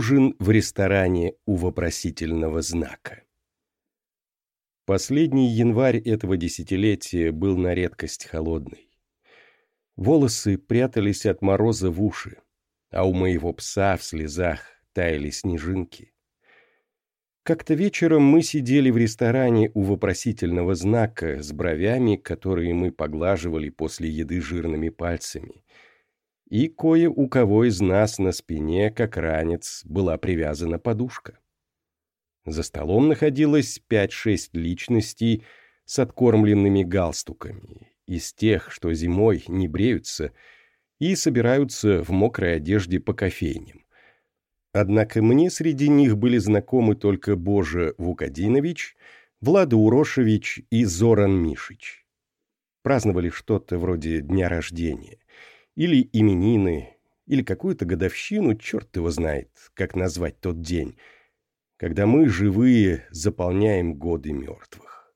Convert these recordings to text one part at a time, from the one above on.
Ужин в ресторане у вопросительного знака. Последний январь этого десятилетия был на редкость холодный. Волосы прятались от мороза в уши, а у моего пса в слезах таяли снежинки. Как-то вечером мы сидели в ресторане у вопросительного знака с бровями, которые мы поглаживали после еды жирными пальцами, и кое у кого из нас на спине, как ранец, была привязана подушка. За столом находилось пять-шесть личностей с откормленными галстуками, из тех, что зимой не бреются и собираются в мокрой одежде по кофейням. Однако мне среди них были знакомы только Боже Вукадинович, Влада Урошевич и Зоран Мишич. Праздновали что-то вроде дня рождения — или именины, или какую-то годовщину, черт его знает, как назвать тот день, когда мы, живые, заполняем годы мертвых.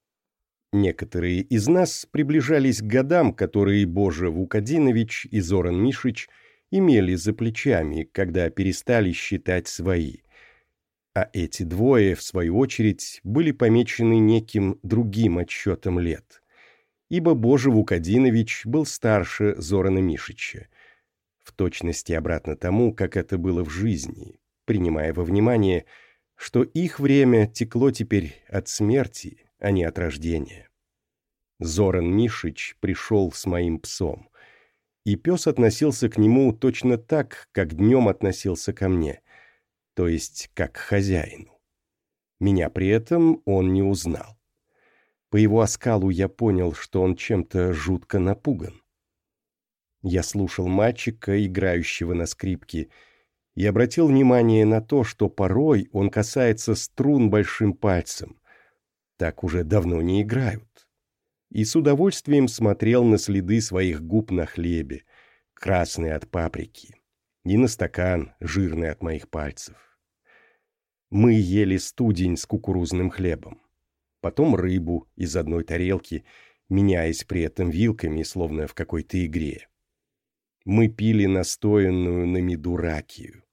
Некоторые из нас приближались к годам, которые Боже Вукадинович и Зоран Мишич имели за плечами, когда перестали считать свои. А эти двое, в свою очередь, были помечены неким другим отсчетом лет ибо Боже Вукадинович был старше Зорана Мишича. В точности обратно тому, как это было в жизни, принимая во внимание, что их время текло теперь от смерти, а не от рождения. Зоран Мишич пришел с моим псом, и пес относился к нему точно так, как днем относился ко мне, то есть как к хозяину. Меня при этом он не узнал. По его оскалу я понял, что он чем-то жутко напуган. Я слушал мальчика, играющего на скрипке, и обратил внимание на то, что порой он касается струн большим пальцем. Так уже давно не играют. И с удовольствием смотрел на следы своих губ на хлебе, красные от паприки, и на стакан, жирный от моих пальцев. Мы ели студень с кукурузным хлебом потом рыбу из одной тарелки, меняясь при этом вилками, словно в какой-то игре. Мы пили настоянную на меду ракию.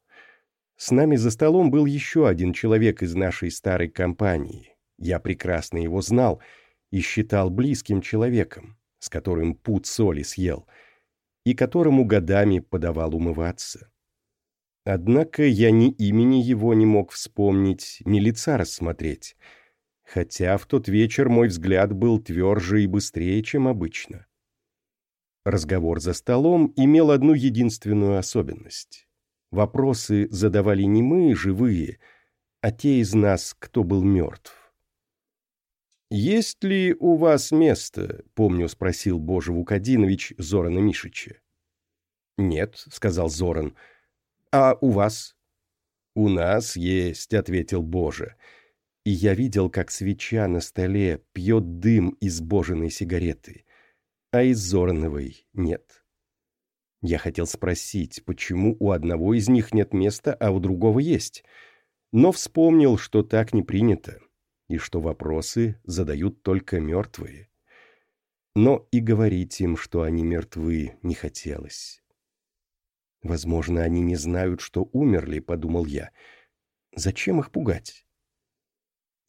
С нами за столом был еще один человек из нашей старой компании. Я прекрасно его знал и считал близким человеком, с которым пуд соли съел, и которому годами подавал умываться. Однако я ни имени его не мог вспомнить, ни лица рассмотреть — хотя в тот вечер мой взгляд был тверже и быстрее, чем обычно. Разговор за столом имел одну единственную особенность. Вопросы задавали не мы, живые, а те из нас, кто был мертв. «Есть ли у вас место?» — помню, спросил Боже Вукадинович Зорана Мишича. «Нет», — сказал Зоран. «А у вас?» «У нас есть», — ответил Боже. «Боже» и я видел, как свеча на столе пьет дым из боженой сигареты, а из Зорновой нет. Я хотел спросить, почему у одного из них нет места, а у другого есть, но вспомнил, что так не принято, и что вопросы задают только мертвые. Но и говорить им, что они мертвы, не хотелось. «Возможно, они не знают, что умерли», — подумал я. «Зачем их пугать?»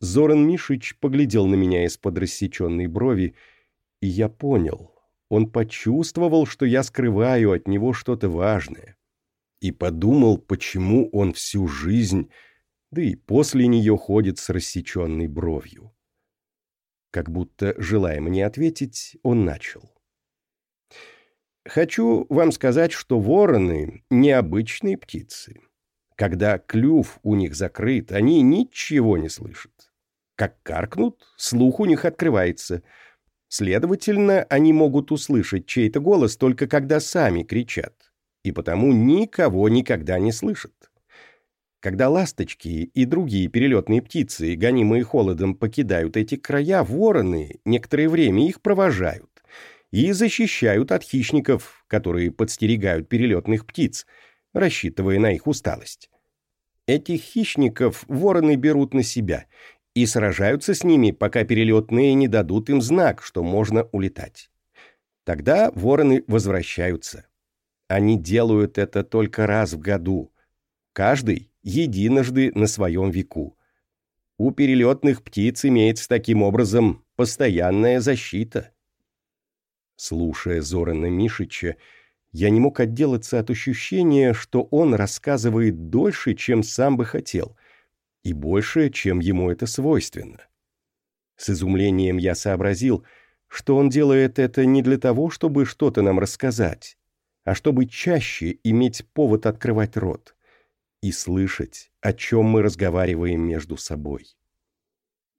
Зоран Мишич поглядел на меня из-под рассеченной брови, и я понял. Он почувствовал, что я скрываю от него что-то важное. И подумал, почему он всю жизнь, да и после нее ходит с рассеченной бровью. Как будто, желая мне ответить, он начал. «Хочу вам сказать, что вороны — необычные птицы. Когда клюв у них закрыт, они ничего не слышат. Как каркнут, слух у них открывается. Следовательно, они могут услышать чей-то голос только когда сами кричат, и потому никого никогда не слышат. Когда ласточки и другие перелетные птицы, гонимые холодом, покидают эти края, вороны некоторое время их провожают и защищают от хищников, которые подстерегают перелетных птиц, рассчитывая на их усталость. Этих хищников вороны берут на себя и сражаются с ними, пока перелетные не дадут им знак, что можно улетать. Тогда вороны возвращаются. Они делают это только раз в году. Каждый единожды на своем веку. У перелетных птиц имеется таким образом постоянная защита. Слушая Зорана Мишича, я не мог отделаться от ощущения, что он рассказывает дольше, чем сам бы хотел, и больше, чем ему это свойственно. С изумлением я сообразил, что он делает это не для того, чтобы что-то нам рассказать, а чтобы чаще иметь повод открывать рот и слышать, о чем мы разговариваем между собой.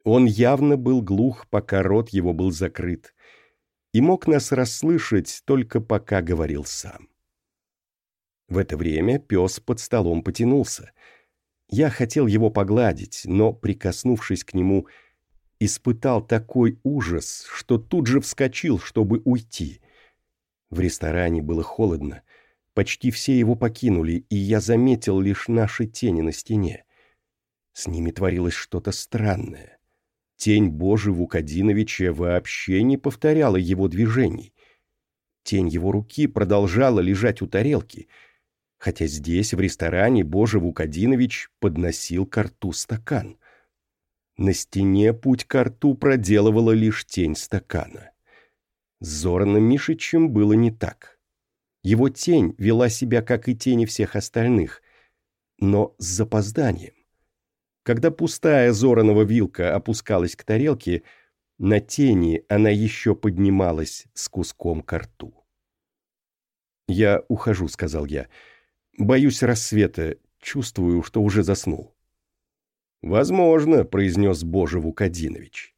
Он явно был глух, пока рот его был закрыт, и мог нас расслышать только пока говорил сам. В это время пес под столом потянулся. Я хотел его погладить, но, прикоснувшись к нему, испытал такой ужас, что тут же вскочил, чтобы уйти. В ресторане было холодно, почти все его покинули, и я заметил лишь наши тени на стене. С ними творилось что-то странное. Тень Божи Вукадиновича вообще не повторяла его движений. Тень его руки продолжала лежать у тарелки, хотя здесь, в ресторане, Божий Вукадинович подносил к рту стакан. На стене путь к рту проделывала лишь тень стакана. С Зораном Мишичем было не так. Его тень вела себя, как и тени всех остальных, но с запозданием. Когда пустая Зоранова вилка опускалась к тарелке, на тени она еще поднималась с куском ко рту. «Я ухожу», — сказал я. «Боюсь рассвета, чувствую, что уже заснул». «Возможно», — произнес Боже Вукадинович.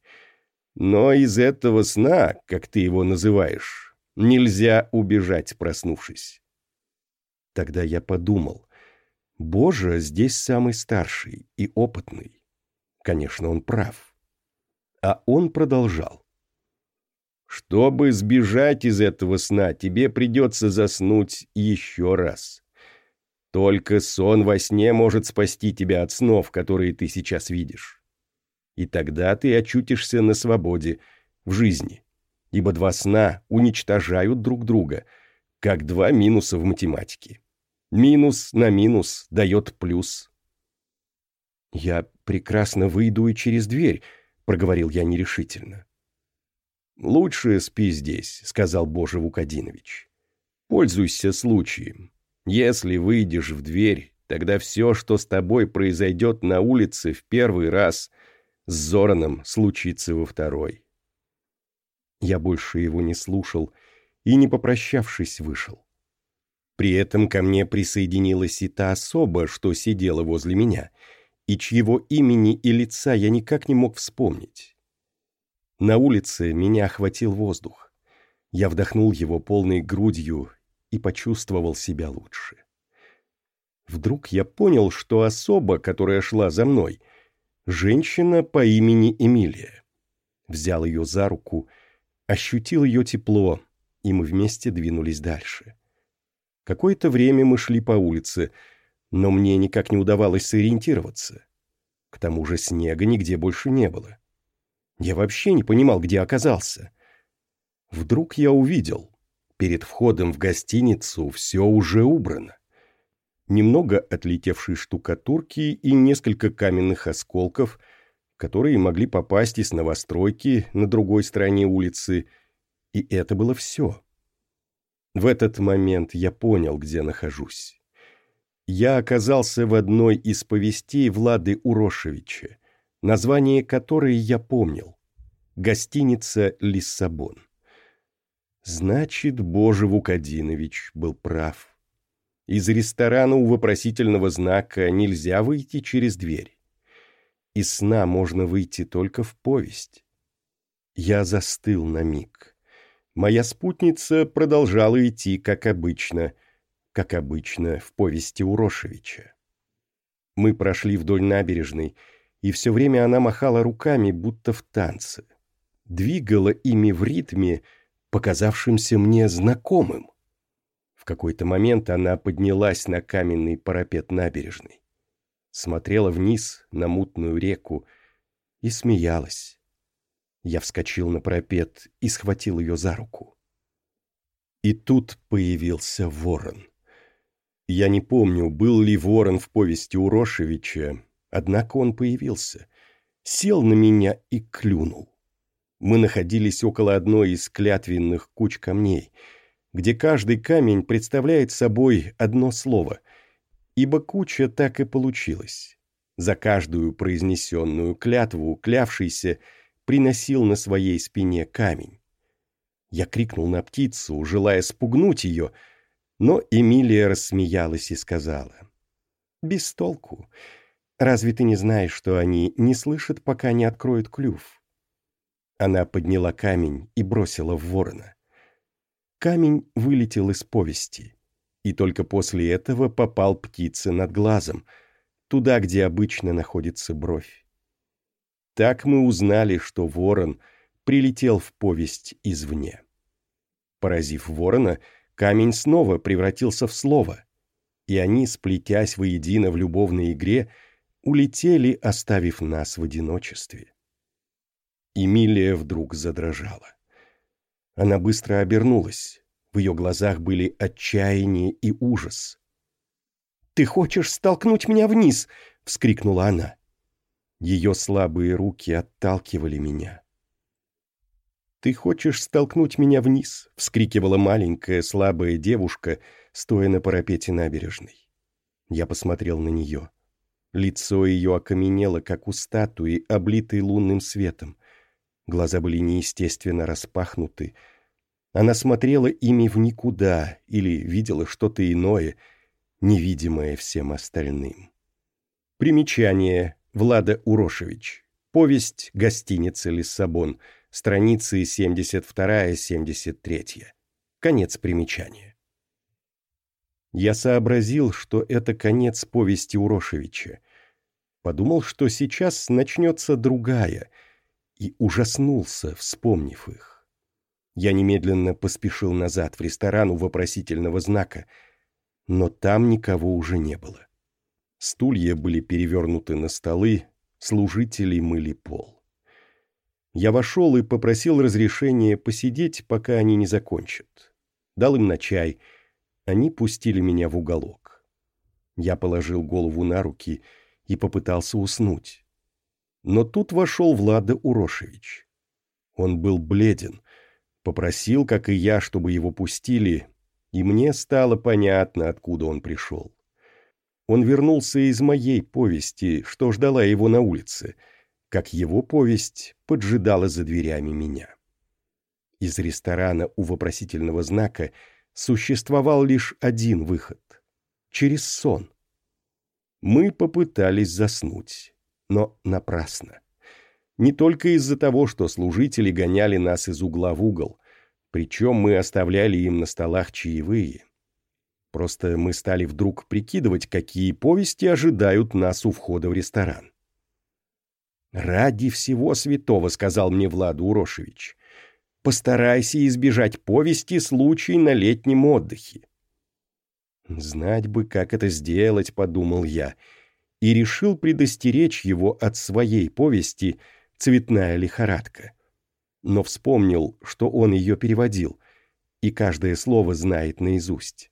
«Но из этого сна, как ты его называешь, нельзя убежать, проснувшись». Тогда я подумал, Боже здесь самый старший и опытный. Конечно, он прав. А он продолжал. Чтобы сбежать из этого сна, тебе придется заснуть еще раз. Только сон во сне может спасти тебя от снов, которые ты сейчас видишь. И тогда ты очутишься на свободе, в жизни. Ибо два сна уничтожают друг друга, как два минуса в математике. Минус на минус дает плюс. «Я прекрасно выйду и через дверь», — проговорил я нерешительно. «Лучше спи здесь», — сказал Боже Вукадинович. «Пользуйся случаем. Если выйдешь в дверь, тогда все, что с тобой произойдет на улице в первый раз, с Зораном случится во второй. Я больше его не слушал и, не попрощавшись, вышел. При этом ко мне присоединилась и та особа, что сидела возле меня, и чьего имени и лица я никак не мог вспомнить. На улице меня охватил воздух. Я вдохнул его полной грудью и почувствовал себя лучше. Вдруг я понял, что особа, которая шла за мной, женщина по имени Эмилия. Взял ее за руку, ощутил ее тепло, и мы вместе двинулись дальше. Какое-то время мы шли по улице, но мне никак не удавалось сориентироваться. К тому же снега нигде больше не было. Я вообще не понимал, где оказался. Вдруг я увидел, Перед входом в гостиницу все уже убрано. Немного отлетевшей штукатурки и несколько каменных осколков, которые могли попасть из новостройки на другой стороне улицы, и это было все. В этот момент я понял, где нахожусь. Я оказался в одной из повестей Влады Урошевича, название которой я помнил. Гостиница «Лиссабон». Значит, Боже Вукадинович был прав. Из ресторана у вопросительного знака нельзя выйти через дверь. Из сна можно выйти только в повесть. Я застыл на миг. Моя спутница продолжала идти, как обычно, как обычно в повести Урошевича. Мы прошли вдоль набережной, и все время она махала руками, будто в танце. Двигала ими в ритме, показавшимся мне знакомым. В какой-то момент она поднялась на каменный парапет набережной, смотрела вниз на мутную реку и смеялась. Я вскочил на парапет и схватил ее за руку. И тут появился ворон. Я не помню, был ли ворон в повести Урошевича, однако он появился, сел на меня и клюнул. Мы находились около одной из клятвенных куч камней, где каждый камень представляет собой одно слово, ибо куча так и получилась. За каждую произнесенную клятву клявшийся приносил на своей спине камень. Я крикнул на птицу, желая спугнуть ее, но Эмилия рассмеялась и сказала. «Без толку. Разве ты не знаешь, что они не слышат, пока не откроют клюв?» Она подняла камень и бросила в ворона. Камень вылетел из повести, и только после этого попал птице над глазом — туда, где обычно находится бровь. Так мы узнали, что ворон прилетел в повесть извне. Поразив ворона, камень снова превратился в слово, и они, сплетясь воедино в любовной игре, улетели, оставив нас в одиночестве. Эмилия вдруг задрожала. Она быстро обернулась. В ее глазах были отчаяние и ужас. «Ты хочешь столкнуть меня вниз!» — вскрикнула она. Ее слабые руки отталкивали меня. «Ты хочешь столкнуть меня вниз?» — вскрикивала маленькая слабая девушка, стоя на парапете набережной. Я посмотрел на нее. Лицо ее окаменело, как у статуи, облитой лунным светом. Глаза были неестественно распахнуты. Она смотрела ими в никуда или видела что-то иное — невидимое всем остальным. Примечание. Влада Урошевич. Повесть «Гостиница Лиссабон». Страницы 72-73. Конец примечания. Я сообразил, что это конец повести Урошевича. Подумал, что сейчас начнется другая, и ужаснулся, вспомнив их. Я немедленно поспешил назад в ресторан у вопросительного знака — но там никого уже не было. Стулья были перевернуты на столы, служители мыли пол. Я вошел и попросил разрешения посидеть, пока они не закончат. Дал им на чай. Они пустили меня в уголок. Я положил голову на руки и попытался уснуть. Но тут вошел Влада Урошевич. Он был бледен, попросил, как и я, чтобы его пустили, и мне стало понятно, откуда он пришел. Он вернулся из моей повести, что ждала его на улице, как его повесть поджидала за дверями меня. Из ресторана у вопросительного знака существовал лишь один выход — через сон. Мы попытались заснуть, но напрасно. Не только из-за того, что служители гоняли нас из угла в угол — причем мы оставляли им на столах чаевые. Просто мы стали вдруг прикидывать, какие повести ожидают нас у входа в ресторан. «Ради всего святого», — сказал мне Влад Урошевич, — «постарайся избежать повести «Случай на летнем отдыхе». «Знать бы, как это сделать», — подумал я, и решил предостеречь его от своей повести «Цветная лихорадка» но вспомнил, что он ее переводил, и каждое слово знает наизусть.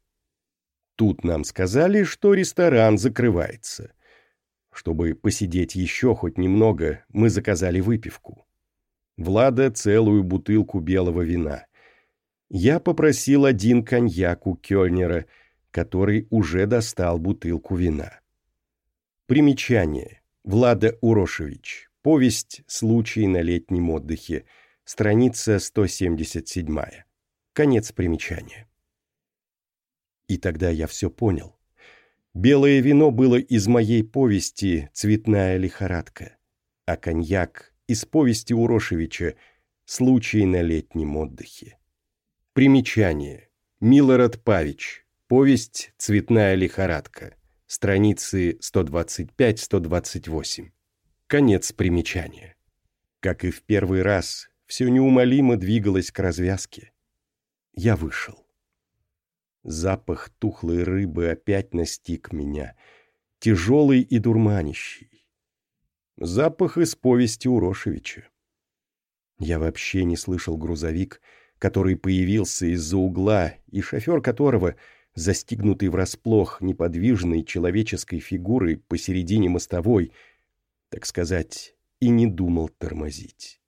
Тут нам сказали, что ресторан закрывается. Чтобы посидеть еще хоть немного, мы заказали выпивку. Влада целую бутылку белого вина. Я попросил один коньяк у Кёльнера, который уже достал бутылку вина. Примечание. Влада Урошевич. Повесть «Случай на летнем отдыхе» страница 177. Конец примечания. И тогда я все понял. Белое вино было из моей повести «Цветная лихорадка», а коньяк — из повести Урошевича «Случай на летнем отдыхе». Примечание. Милорад Павич. Повесть «Цветная лихорадка». Страницы 125-128. Конец примечания. Как и в первый раз, все неумолимо двигалось к развязке. Я вышел. Запах тухлой рыбы опять настиг меня, тяжелый и дурманящий. Запах из повести Урошевича. Я вообще не слышал грузовик, который появился из-за угла, и шофер которого застигнутый врасплох неподвижной человеческой фигурой посередине мостовой, так сказать, и не думал тормозить.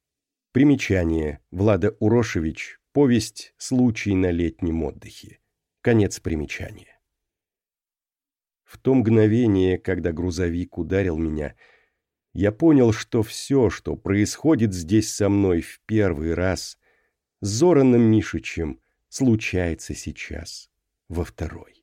Примечание. Влада Урошевич. Повесть «Случай на летнем отдыхе». Конец примечания. В то мгновение, когда грузовик ударил меня, я понял, что все, что происходит здесь со мной в первый раз, с Зораном Мишичем, случается сейчас во второй.